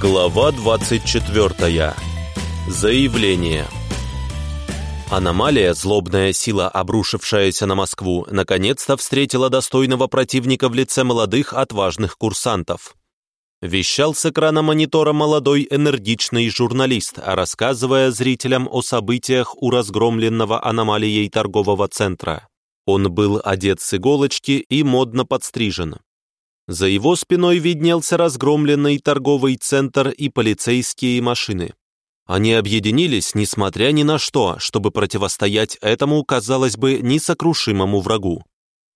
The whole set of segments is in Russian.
Глава 24. Заявление. Аномалия, злобная сила, обрушившаяся на Москву, наконец-то встретила достойного противника в лице молодых, отважных курсантов. Вещал с экрана монитора молодой энергичный журналист, рассказывая зрителям о событиях у разгромленного аномалией торгового центра. Он был одет с иголочки и модно подстрижен. За его спиной виднелся разгромленный торговый центр и полицейские машины. Они объединились, несмотря ни на что, чтобы противостоять этому, казалось бы, несокрушимому врагу.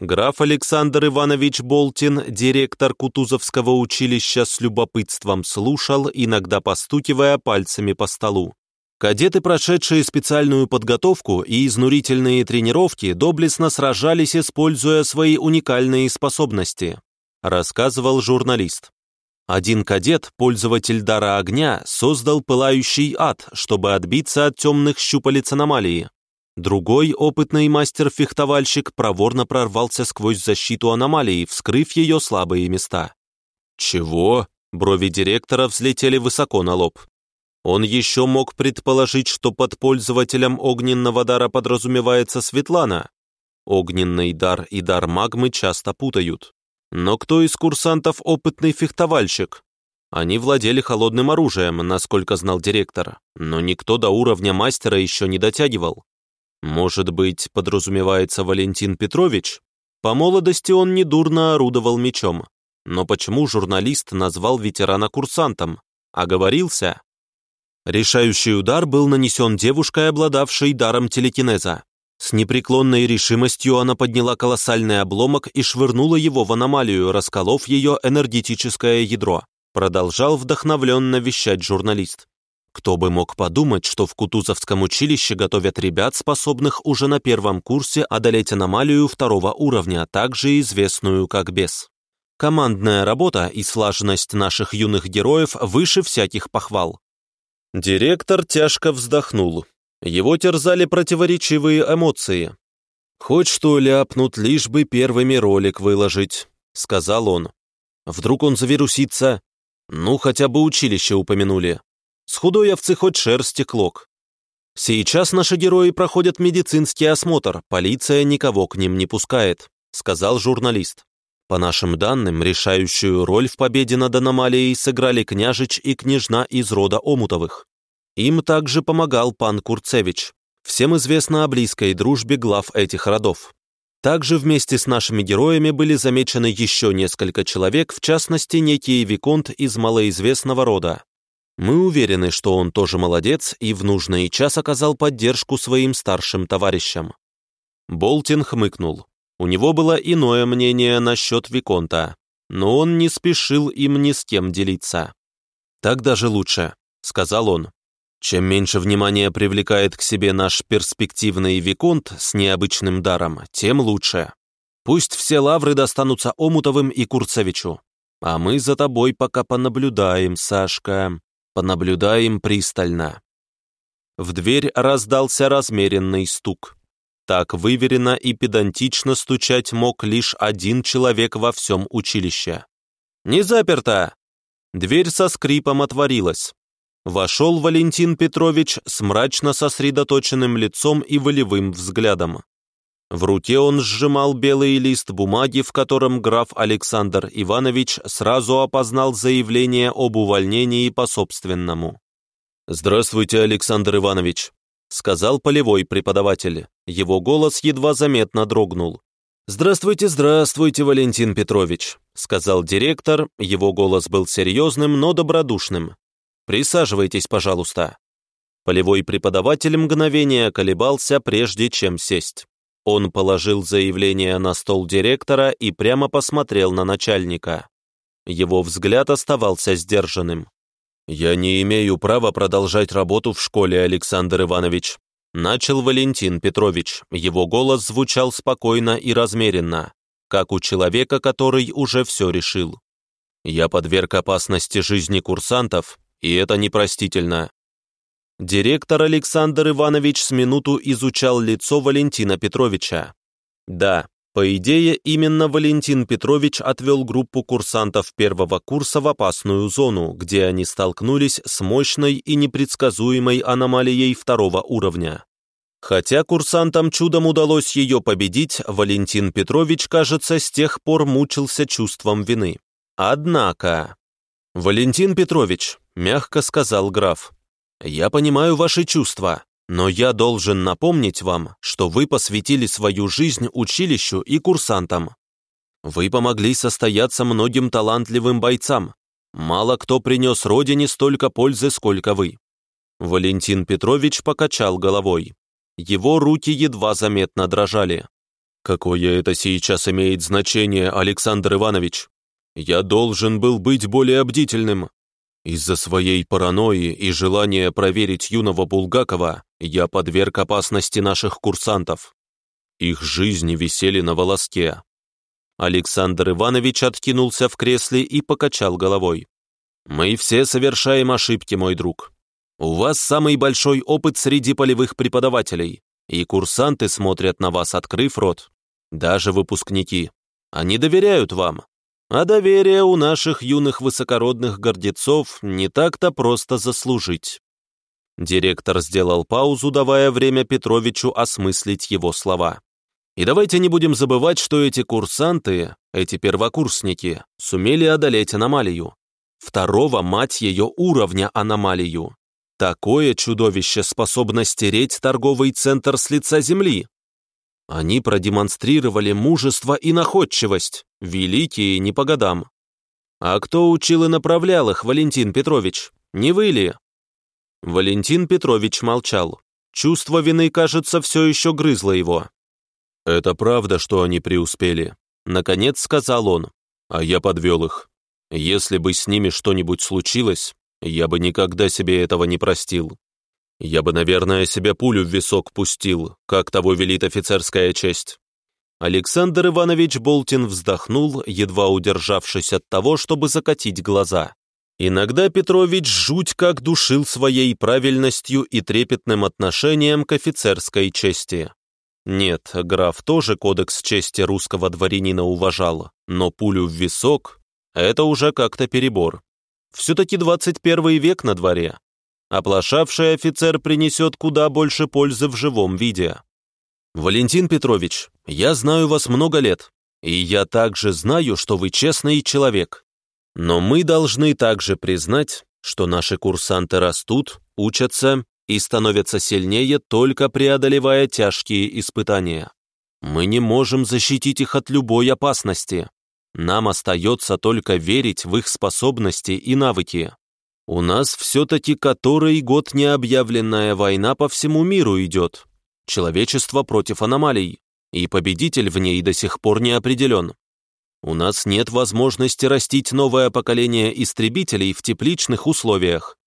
Граф Александр Иванович Болтин, директор Кутузовского училища, с любопытством слушал, иногда постукивая пальцами по столу. Кадеты, прошедшие специальную подготовку и изнурительные тренировки, доблестно сражались, используя свои уникальные способности рассказывал журналист. Один кадет, пользователь дара огня, создал пылающий ад, чтобы отбиться от темных щупалец аномалии. Другой, опытный мастер-фехтовальщик, проворно прорвался сквозь защиту аномалии, вскрыв ее слабые места. «Чего?» — брови директора взлетели высоко на лоб. Он еще мог предположить, что под пользователем огненного дара подразумевается Светлана. Огненный дар и дар магмы часто путают. Но кто из курсантов опытный фехтовальщик? Они владели холодным оружием, насколько знал директор, но никто до уровня мастера еще не дотягивал. Может быть, подразумевается Валентин Петрович? По молодости он недурно орудовал мечом. Но почему журналист назвал ветерана курсантом? Оговорился? Решающий удар был нанесен девушкой, обладавшей даром телекинеза. С непреклонной решимостью она подняла колоссальный обломок и швырнула его в аномалию, расколов ее энергетическое ядро. Продолжал вдохновленно вещать журналист. Кто бы мог подумать, что в Кутузовском училище готовят ребят, способных уже на первом курсе одолеть аномалию второго уровня, также известную как бес. Командная работа и слаженность наших юных героев выше всяких похвал. Директор тяжко вздохнул. Его терзали противоречивые эмоции. «Хоть что ляпнут, лишь бы первыми ролик выложить», — сказал он. «Вдруг он завирусится? Ну, хотя бы училище упомянули. С худой овцы хоть шерсти клок. Сейчас наши герои проходят медицинский осмотр, полиция никого к ним не пускает», — сказал журналист. По нашим данным, решающую роль в победе над аномалией сыграли княжич и княжна из рода Омутовых. Им также помогал пан Курцевич. Всем известно о близкой дружбе глав этих родов. Также вместе с нашими героями были замечены еще несколько человек, в частности, некий Виконт из малоизвестного рода. Мы уверены, что он тоже молодец и в нужный час оказал поддержку своим старшим товарищам. Болтин хмыкнул. У него было иное мнение насчет Виконта, но он не спешил им ни с кем делиться. «Так даже лучше», — сказал он. Чем меньше внимания привлекает к себе наш перспективный Виконт с необычным даром, тем лучше. Пусть все лавры достанутся Омутовым и Курцевичу. А мы за тобой пока понаблюдаем, Сашка. Понаблюдаем пристально. В дверь раздался размеренный стук. Так выверенно и педантично стучать мог лишь один человек во всем училище. «Не заперто!» Дверь со скрипом отворилась. Вошел Валентин Петрович с мрачно сосредоточенным лицом и волевым взглядом. В руке он сжимал белый лист бумаги, в котором граф Александр Иванович сразу опознал заявление об увольнении по собственному. «Здравствуйте, Александр Иванович», — сказал полевой преподаватель. Его голос едва заметно дрогнул. «Здравствуйте, здравствуйте, Валентин Петрович», — сказал директор. Его голос был серьезным, но добродушным. Присаживайтесь, пожалуйста». Полевой преподаватель мгновение колебался, прежде чем сесть. Он положил заявление на стол директора и прямо посмотрел на начальника. Его взгляд оставался сдержанным. «Я не имею права продолжать работу в школе, Александр Иванович», начал Валентин Петрович. Его голос звучал спокойно и размеренно, как у человека, который уже все решил. «Я подверг опасности жизни курсантов и это непростительно. Директор Александр Иванович с минуту изучал лицо Валентина Петровича. Да, По идее, именно Валентин Петрович отвел группу курсантов первого курса в опасную зону, где они столкнулись с мощной и непредсказуемой аномалией второго уровня. Хотя курсантам чудом удалось ее победить, Валентин Петрович, кажется, с тех пор мучился чувством вины. Однако... «Валентин Петрович», — мягко сказал граф, — «я понимаю ваши чувства, но я должен напомнить вам, что вы посвятили свою жизнь училищу и курсантам. Вы помогли состояться многим талантливым бойцам. Мало кто принес родине столько пользы, сколько вы». Валентин Петрович покачал головой. Его руки едва заметно дрожали. «Какое это сейчас имеет значение, Александр Иванович? Я должен был быть более бдительным. Из-за своей паранойи и желания проверить юного Булгакова я подверг опасности наших курсантов. Их жизни висели на волоске. Александр Иванович откинулся в кресле и покачал головой. «Мы все совершаем ошибки, мой друг. У вас самый большой опыт среди полевых преподавателей, и курсанты смотрят на вас, открыв рот. Даже выпускники. Они доверяют вам, а доверие у наших юных высокородных гордецов не так-то просто заслужить. Директор сделал паузу, давая время Петровичу осмыслить его слова. И давайте не будем забывать, что эти курсанты, эти первокурсники, сумели одолеть аномалию. Второго, мать ее, уровня аномалию. Такое чудовище способно стереть торговый центр с лица земли. Они продемонстрировали мужество и находчивость, великие не по годам. А кто учил и направлял их, Валентин Петрович? Не вы ли? Валентин Петрович молчал. Чувство вины, кажется, все еще грызло его. «Это правда, что они преуспели», — наконец сказал он. «А я подвел их. Если бы с ними что-нибудь случилось, я бы никогда себе этого не простил. Я бы, наверное, себе пулю в висок пустил, как того велит офицерская честь». Александр Иванович Болтин вздохнул, едва удержавшись от того, чтобы закатить глаза. Иногда Петрович жуть как душил своей правильностью и трепетным отношением к офицерской чести. Нет, граф тоже кодекс чести русского дворянина уважал, но пулю в висок — это уже как-то перебор. Все-таки 21 век на дворе, Оплошавший офицер принесет куда больше пользы в живом виде. Валентин Петрович, я знаю вас много лет, и я также знаю, что вы честный человек. Но мы должны также признать, что наши курсанты растут, учатся и становятся сильнее, только преодолевая тяжкие испытания. Мы не можем защитить их от любой опасности. Нам остается только верить в их способности и навыки. У нас все-таки который год необъявленная война по всему миру идет. Человечество против аномалий, и победитель в ней до сих пор не определен. У нас нет возможности растить новое поколение истребителей в тепличных условиях.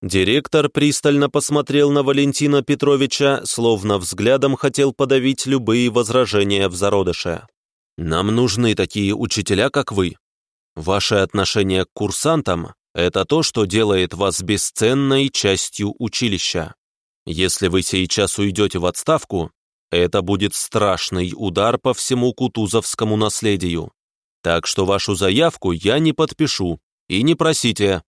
Директор пристально посмотрел на Валентина Петровича, словно взглядом хотел подавить любые возражения в зародыше. «Нам нужны такие учителя, как вы. Ваше отношение к курсантам это то, что делает вас бесценной частью училища. Если вы сейчас уйдете в отставку, это будет страшный удар по всему кутузовскому наследию. Так что вашу заявку я не подпишу. И не просите.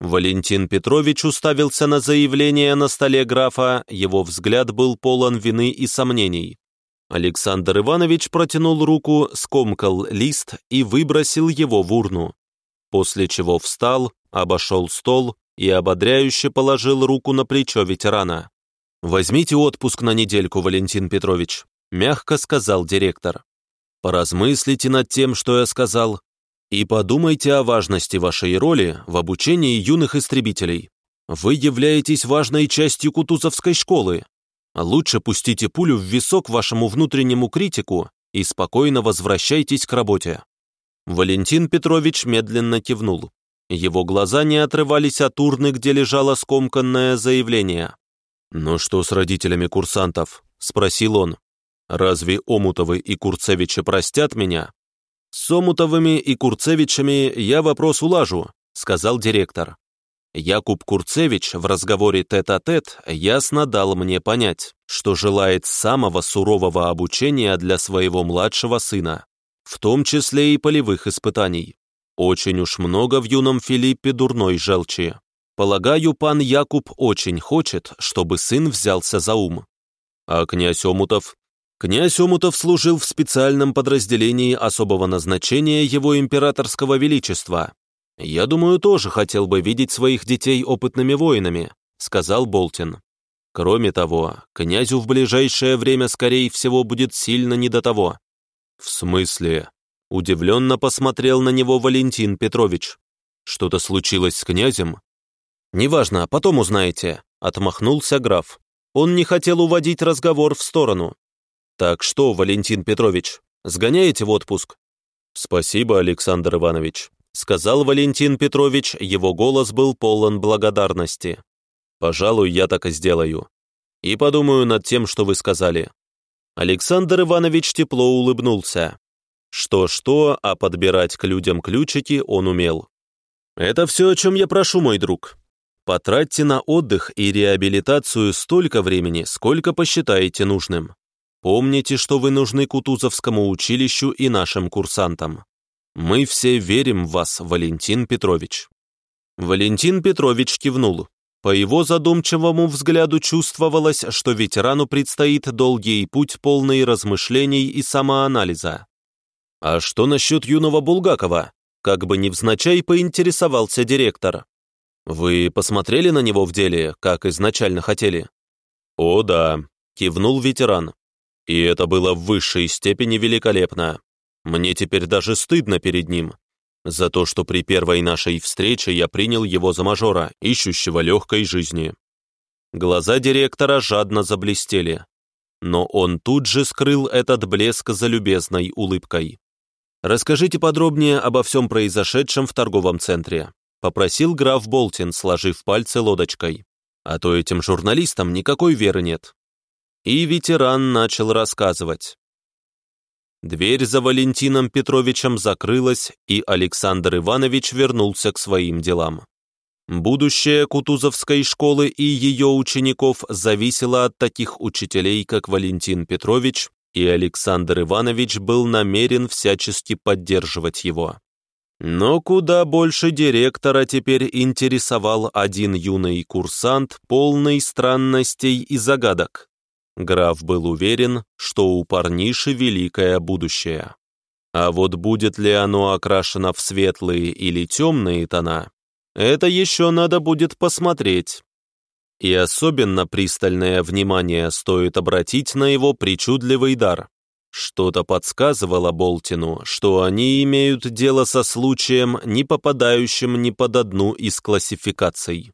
Валентин Петрович уставился на заявление на столе графа, его взгляд был полон вины и сомнений. Александр Иванович протянул руку, скомкал лист и выбросил его в урну. После чего встал, обошел стол и ободряюще положил руку на плечо ветерана. «Возьмите отпуск на недельку, Валентин Петрович», — мягко сказал директор. «Поразмыслите над тем, что я сказал, и подумайте о важности вашей роли в обучении юных истребителей. Вы являетесь важной частью Кутузовской школы. Лучше пустите пулю в висок вашему внутреннему критику и спокойно возвращайтесь к работе». Валентин Петрович медленно кивнул. Его глаза не отрывались от урны, где лежало скомканное заявление. «Но что с родителями курсантов?» — спросил он. «Разве Омутовы и Курцевичи простят меня?» «С Омутовыми и Курцевичами я вопрос улажу», — сказал директор. Якуб Курцевич в разговоре тет-а-тет -тет ясно дал мне понять, что желает самого сурового обучения для своего младшего сына, в том числе и полевых испытаний. Очень уж много в юном Филиппе дурной желчи. Полагаю, пан Якуб очень хочет, чтобы сын взялся за ум. А князь Омутов? Князь Омутов служил в специальном подразделении особого назначения его императорского величества, «Я думаю, тоже хотел бы видеть своих детей опытными воинами», — сказал Болтин. «Кроме того, князю в ближайшее время, скорее всего, будет сильно не до того». «В смысле?» — удивленно посмотрел на него Валентин Петрович. «Что-то случилось с князем?» «Неважно, потом узнаете», — отмахнулся граф. Он не хотел уводить разговор в сторону. «Так что, Валентин Петрович, сгоняете в отпуск?» «Спасибо, Александр Иванович», — сказал Валентин Петрович, его голос был полон благодарности. «Пожалуй, я так и сделаю. И подумаю над тем, что вы сказали». Александр Иванович тепло улыбнулся. Что-что, а подбирать к людям ключики он умел. «Это все, о чем я прошу, мой друг. Потратьте на отдых и реабилитацию столько времени, сколько посчитаете нужным. Помните, что вы нужны Кутузовскому училищу и нашим курсантам. «Мы все верим в вас, Валентин Петрович». Валентин Петрович кивнул. По его задумчивому взгляду чувствовалось, что ветерану предстоит долгий путь, полный размышлений и самоанализа. «А что насчет юного Булгакова?» Как бы невзначай поинтересовался директор. «Вы посмотрели на него в деле, как изначально хотели?» «О да», — кивнул ветеран. «И это было в высшей степени великолепно. Мне теперь даже стыдно перед ним. За то, что при первой нашей встрече я принял его за мажора, ищущего легкой жизни. Глаза директора жадно заблестели. Но он тут же скрыл этот блеск за любезной улыбкой. «Расскажите подробнее обо всем произошедшем в торговом центре», попросил граф Болтин, сложив пальцы лодочкой. «А то этим журналистам никакой веры нет». И ветеран начал рассказывать. Дверь за Валентином Петровичем закрылась, и Александр Иванович вернулся к своим делам. Будущее Кутузовской школы и ее учеников зависело от таких учителей, как Валентин Петрович, и Александр Иванович был намерен всячески поддерживать его. Но куда больше директора теперь интересовал один юный курсант, полный странностей и загадок. Граф был уверен, что у парниши великое будущее. А вот будет ли оно окрашено в светлые или темные тона, это еще надо будет посмотреть. И особенно пристальное внимание стоит обратить на его причудливый дар. Что-то подсказывало Болтину, что они имеют дело со случаем, не попадающим ни под одну из классификаций.